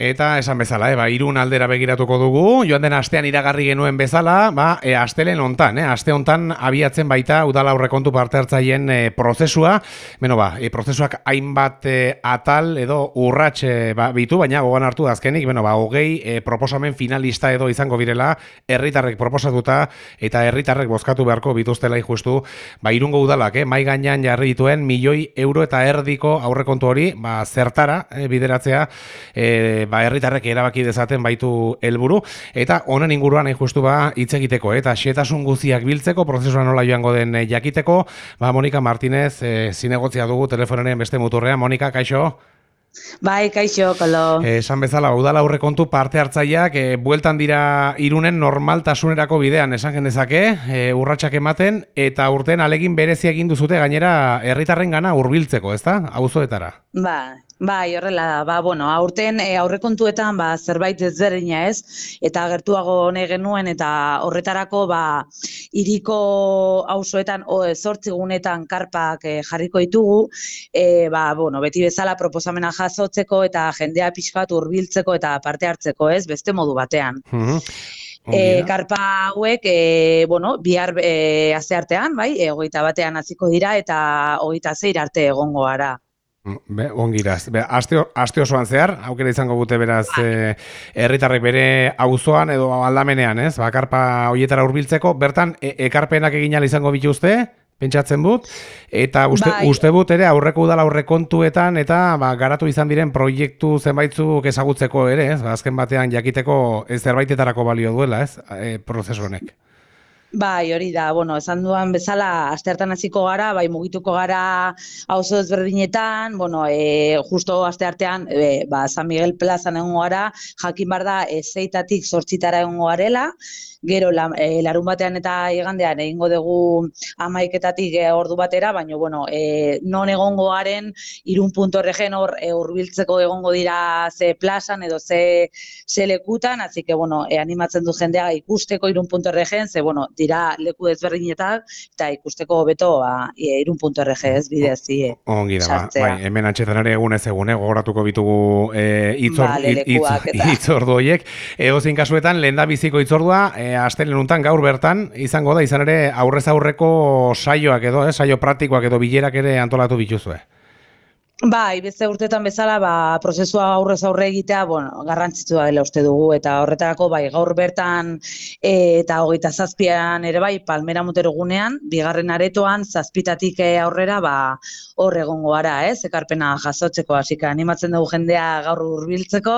Eta esan bezala, eh, ba, irun aldera begiratuko dugu, joan den astean iragarri genuen bezala, ba, e, astelen ontan, eh, aste ontan abiatzen baita udala aurrekontu parte hartzaien e, prozesua, beno ba, e, prozesuak hainbat e, atal edo urrats ba, bitu, baina gogan hartu azkenik, beno ba, hogei e, proposamen finalista edo izango birela, herritarrek proposatuta eta herritarrek bozkatu beharko bituztela justu, ba, irungo udalak, eh, mai gainean jarri dituen milioi euro eta erdiko aurrekontu hori, ba, zertara e, bideratzea, e, ba, herritarrek erabaki dezaten baitu helburu eta honen inguruan justu ba hitz egiteko eta xetasun guztiak biltzeko prozesua nola joango den eh, jakiteko. Ba Monika Martinez e, zinegotzia dugu telefonaren beste muturrean. Monika kaixo Bai, kaixo, kolo. Esan bezala, udala aurrekontu parte hartzaileak e, bueltan dira irunen normaltasunerako bidean, esan genezake, e, urratsak ematen, eta urten alegin berezi egin duzute gainera herritarren gana hurbiltzeko, ezta? Auzoetara. Bai, Bai, horrela da. Ba, bueno, aurten e, aurrekontuetan ba, zerbait ezberdina ez, eta gertuago hone genuen, eta horretarako ba, iriko auzoetan o, gunetan karpak e, jarriko ditugu, e, ba, bueno, beti bezala proposamena jasotzeko eta jendea pixkat hurbiltzeko eta parte hartzeko ez, beste modu batean. Mm E, karpa hauek, e, bueno, bihar e, aze artean, bai, e, batean hasiko dira eta hogeita zeir arte egongo gara. Be, ongiraz. Be, aste, aste osoan zehar, aukera izango gute beraz bai. herritarrek bere auzoan edo aldamenean, ez? Bakarpa hoietara hurbiltzeko, bertan e, ekarpenak egin izango bituzte, pentsatzen dut, eta uste, bai. uste but ere aurreko udala aurrekontuetan eta ba, garatu izan diren proiektu zenbaitzuk ezagutzeko ere, ez? Ba, azken batean jakiteko zerbaitetarako balio duela, ez? E, prozesu honek. Bai, hori da, bueno, esan duan bezala, aste hartan hasiko gara, bai, mugituko gara auzo ezberdinetan, bueno, e, justo aste artean, e, ba, San Miguel plazan egon gara, jakin bar da, e, zeitatik sortzitara egon garela, gero la, e, larun batean eta igandean egingo dugu amaiketatik e, ordu batera, baina bueno, e, non egongo garen irun.regen hor e, urbiltzeko egongo dira ze plazan edo ze, ze lekutan, así que bueno, e, animatzen du jendea ikusteko irun.regen, ze bueno, dira leku ezberdinetak eta ikusteko beto ba, e, irun.rg ez bidez. E, Ongi da, ba, bai, hemen antxetan ere egun ez egun, eh, gogoratuko bitugu e, itzor, vale, itzordu horiek. Ego zin kasuetan, lehen da biziko itzordua, e, astelen gaur bertan izango da izan ere aurrez aurreko saioak edo, eh, saio praktikoak edo bilerak ere antolatu bituzue. Bai, beste urtetan bezala, ba, prozesua aurrez aurre egitea, bueno, garrantzitsu da dela uste dugu, eta horretarako, bai, gaur bertan e, eta hogeita zazpian ere bai, palmera mutero gunean, bigarren aretoan, zazpitatik e, aurrera, ba, hor egongo gara, ez, ekarpena jasotzeko, hasika animatzen dugu jendea gaur hurbiltzeko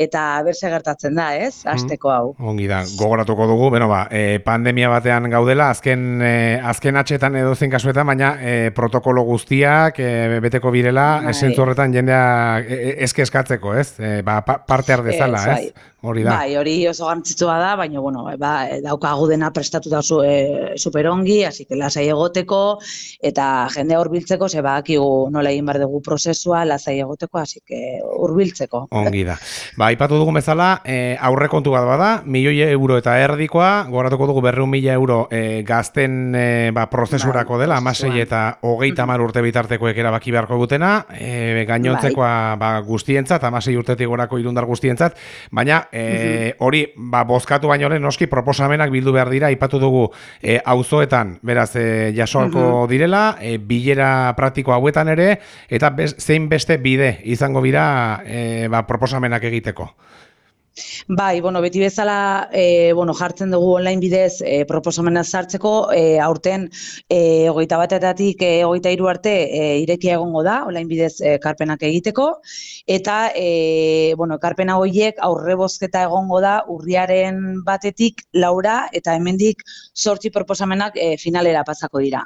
eta berse gertatzen da, ez, mm. asteko hau. ongi da, gogoratuko dugu, bueno, ba, e, pandemia batean gaudela, azken, e, azken atxetan edo zen kasuetan, baina e, protokolo guztiak e, beteko birela, bai. horretan jendea e, e, eske eskatzeko, ez? E, ba, parte ardezala, ez? Bai. Hori da. Bai, hori oso garrantzitsua da, baina bueno, ba, daukagu dena prestatuta zu e, superongi, hasi que lasai egoteko eta jende hurbiltzeko se badakigu nola egin bar dugu prozesua lasai egoteko, hasi que hurbiltzeko. Ongi da. Ba, aipatu dugu bezala, e, aurrekontu bat bada, milioi euro eta erdikoa, goratuko dugu 200.000 euro e, gazten e, ba, prozesurako dela, amasei eta hogeita mar urte bitartekoek erabaki beharko dutena, e, gainontzekoa bai. ba, guztientzat, amasei urtetik gorako irundar guztientzat, baina e, hori, ba, bozkatu baino lehen noski proposamenak bildu behar dira, ipatu dugu e, auzoetan beraz, e, jasoalko direla, e, bilera praktiko hauetan ere, eta zein beste bide izango bira e, ba, proposamenak egiteko. Bai, bueno, beti bezala e, bueno, jartzen dugu online bidez e, proposamena sartzeko, e, aurten e, hogeita batetatik e, hogeita iru arte e, irekia egongo da, online bidez e, karpenak egiteko, eta e, bueno, karpena horiek aurre bozketa egongo da urriaren batetik laura eta hemendik sortzi proposamenak e, finalera pasako dira.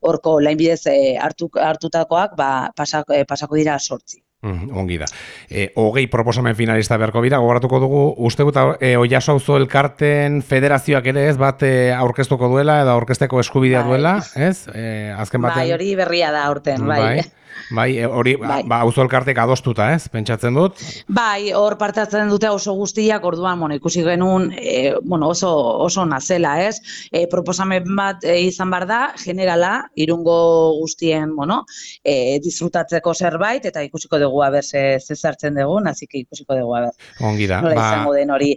Horko online bidez e, hartu, hartutakoak ba, pasako, e, pasako dira sortzi. Mm, ongi da. E, hogei proposamen finalista beharko bira, gogoratuko dugu, uste guta e, oiaso auzo elkarten federazioak ere ez bat e, aurkeztuko duela edo aurkezteko eskubidea bai. duela, ez? E, azken batean... Bai, hori berria da aurten, bai. bai. Bai, e, hori, Bai. ba, auzo elkartek adostuta, ez? Pentsatzen dut. Bai, hor parte hartzen dute oso guztiak, orduan, bueno, ikusi genuen, e, bueno, oso, oso nazela, ez? E, proposamen bat e, izan bar da, generala, irungo guztien, bueno, e, disfrutatzeko zerbait, eta ikusiko dugu aber ze, ze sartzen dugun, que ikusiko dugu aber Ongi da. nola Ba, izango den hori.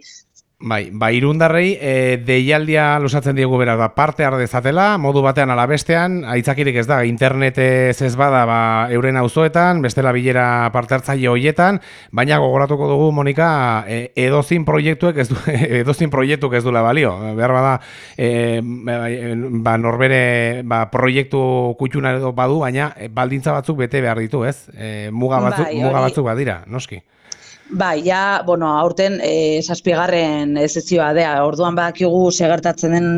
Bai, ba, irundarrei e, deialdia lusatzen diegu bera da parte har dezatela, modu batean ala bestean, aitzakirik ez da, internetez ez bada ba, euren auzoetan, bestela bilera parte hartzaile hoietan, baina gogoratuko dugu, Monika, e, edozin proiektuek ez du, edozin proiektuk ez dula balio. Behar bada, e, ba, norbere ba, proiektu kutxuna edo badu, baina e, baldintza batzuk bete behar ditu, ez? E, muga batzuk, Bai, muga batzuk badira, noski. Bai, ja, bueno, aurten e, zazpigarren sezioa dea, orduan badakigu segertatzen den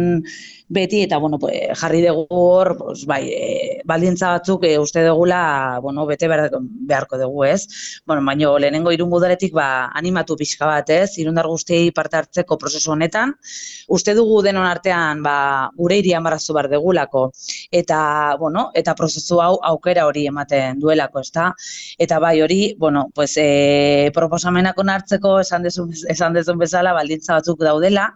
beti, eta, bueno, pues, jarri dugu hor, pues, bai, e, baldintza batzuk e, uste dugula, bueno, bete behar, beharko dugu, ez? Bueno, baino, lehenengo irungo udaletik, ba, animatu pixka bat, ez? Irundar guztiei parte hartzeko prozesu honetan, uste dugu denon artean, ba, gure irian barrazu behar degulako, eta, bueno, eta prozesu hau aukera hori ematen duelako, ezta? Eta bai hori, bueno, pues, e, proposamenak onartzeko esan dezun, esan dezun bezala baldintza batzuk daudela,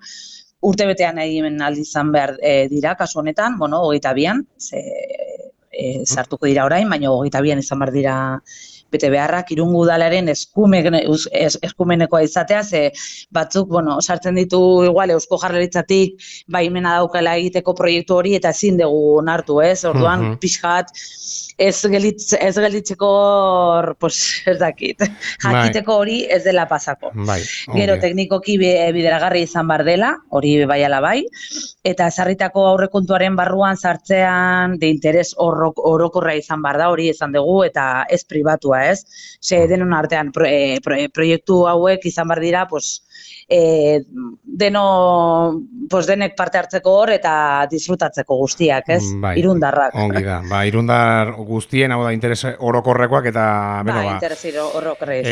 urte betean egin aldi izan behar e, dira, kasu honetan, bueno, hogeita bian, ze, e, sartuko dira orain, baina hogeita bian izan behar dira bete beharrak irungu udalaren eskumen, es- es- eskumenekoa izatea, ze batzuk, bueno, sartzen ditu igual eusko jarraritzatik baimena daukala egiteko proiektu hori eta ezin dugu onartu, ez? Orduan, Mhm. pixka bat, ez, gelitz, ez gelditzeko, hor, pues, ez dakit, jakiteko hori ez dela pasako. Bai, Gero teknikoki bi- bideragarri izan bar dela, hori bai ala bai, eta ezarritako aurrekontuaren barruan sartzean de interes orokorra izan bar da, hori izan dugu, eta ez pribatua, ez? Ze denon artean pro, e, pro, e, proiektu hauek izan bar dira, pues, e, deno, pues denek parte hartzeko hor eta disfrutatzeko guztiak, ez? Bai. Irundarrak. Ongi da, ba, irundar guztien, hau da, interes orokorrekoak eta, beno, bai, ba, interes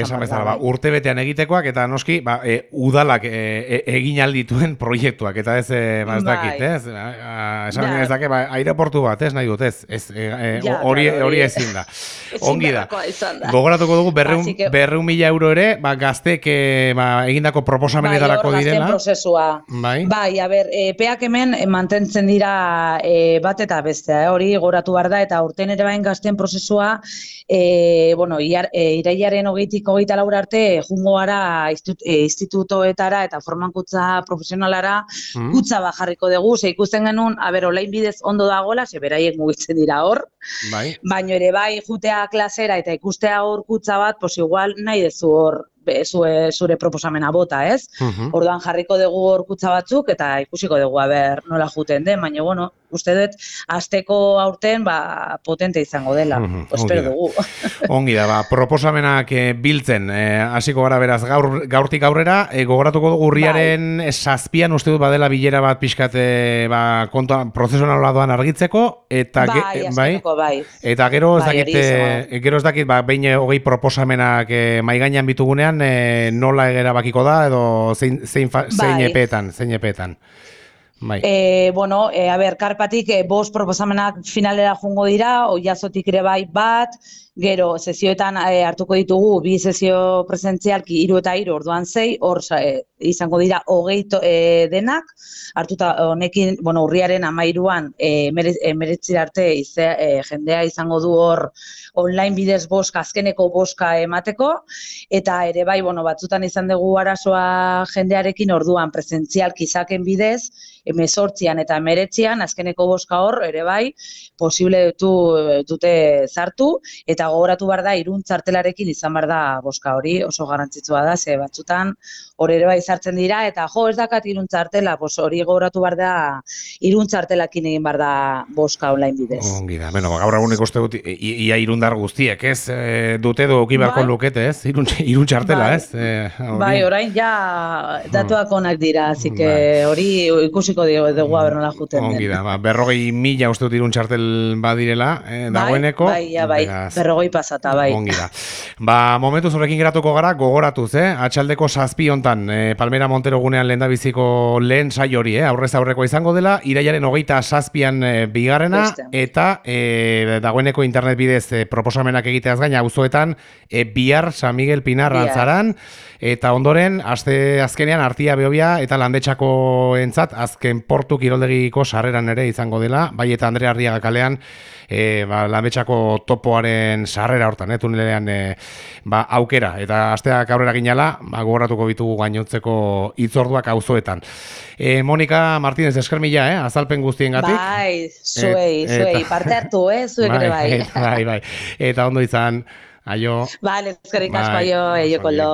esan bezala, ba, bai. urte betean egitekoak, eta noski, ba, e, udalak e, e, egin aldituen proiektuak, eta ez, e, ba, ez Bai. dakit, ez? A, a, esan Ja. ez dakit, ba, aireportu bat, ez nahi dut, ez? ez e, e, hori, hori ezin da. Ezin Ongi da. izan. Gogoratuko dugu, berreun, que- berreun mila euro ere, ba, gaztek e, ba, egindako proposamenetarako bai, direla. prozesua. Bai. Bai, a ber, epeak hemen eh, mantentzen dira e, bat eta bestea, eh, hori goratu behar da, eta urten ere bain gazten prozesua, e, bueno, iar, e, iraiaren hogeitik hogeita laura arte, jungo gara institu, institutoetara eta formankutza profesionalara Mm. kutza bat jarriko dugu, ze ikusten genuen, a ber, olain bidez ondo dagoela, ze beraiek mugitzen dira hor, Bai. baino ere bai jutea klasera eta ikustea hor kutza bat, pues igual nahi dezu hor be- zure, proposamena bota, ez? Mhm. Orduan jarriko dugu gorkutza batzuk eta ikusiko dugu aber nola juten den, baina bueno, uste dut asteko aurten ba potente izango dela. Mhm, Espero dugu. Ongi da, ba, proposamenak eh, biltzen, eh, hasiko gara beraz gaur, gaurtik aurrera, eh, gogoratuko dugu urriaren Bai. zazpian uste dut badela bilera bat pixkate ba, kontua, prozesuan doan argitzeko, eta ge- bai, eh, bai, askatuko bai. Eta gero ez Bai, dakit, izango gero ez dakit, ba, behin eh, hogei proposamenak eh, mai gainean bitugunean, eh, nola erabakiko da, edo zein, zein, fa, zein Bai. epeetan, zein epeetan. Bai. E, bueno, e, a ber, karpatik e, bost proposamenak finalera jungo dira, oiazotik ere bai bat, gero sezioetan e, hartuko ditugu bi sesio presentzialki hiru eta hiru orduan sei, hor e, izango dira hogei e, denak, hartuta honekin, bueno, urriaren amairuan e, emeretzi arte ize, e, jendea izango du hor online bidez boska, azkeneko boska emateko, eta ere bai, bueno, batzutan izan dugu arazoa jendearekin orduan presentzialki izaken bidez, emezortzian eta emeretzian, azkeneko boska hor, ere bai, posible dutu, dute zartu, eta gogoratu behar da, irun txartelarekin izan behar da boska hori, oso garrantzitsua da, ze batzutan hor ere bai sartzen dira, eta jo, ez dakat irun txartela, pos, hori gogoratu behar da, irun txartelakin egin behar da boska online bidez. Ongi da, bueno, gaur egun ikuste dut, ia irundar guztiek, ez? E, dute du oki beharko Bai. lukete, ez? Irun, irun txartela, Bai. ez? E, Bai, orain ja datuak onak dira, así que Bai. hori ikusiko dugu, dugu aber nola juten. Ongi da, ba, berrogei mila uste dut irun txartel badirela, eh, Bai, dagoeneko. bai, ja, bai, beraz, berrogei pasata, bai. Ongi da. Ba, momentu zurekin geratuko gara, gogoratuz, eh? Atxaldeko zazpi hontan, eh, Palmera Montero gunean lehen biziko lehen sai hori, eh? Aurrez aurreko izango dela, iraiaren hogeita zazpian eh, bigarrena, Beste. eta eh, dagoeneko internet bidez eh, proposamenak egiteaz gaina, auzoetan eh, bihar San Miguel Pinar Bihar. antzaran, eta ondoren, aste azkenean, artia behobia eta landetxako entzat, azken portu kiroldegiko sarreran ere izango dela, bai eta Andrea Arriaga kalean, e, ba, landetxako topoaren sarrera hortan, eh, tunelean e, ba, aukera, eta asteak aurrera ginala, ba, gogoratuko bitugu gainontzeko hitzorduak auzoetan. E, Monika Martínez eskermila, eh, azalpen guztiengatik. Bai, zuei, Et- zuei, eta- parte hartu, eh, zuek ere bai. bai, bai. Eta ondo izan, aio. Vale, eskerrik asko Bai, aio, eio koldo.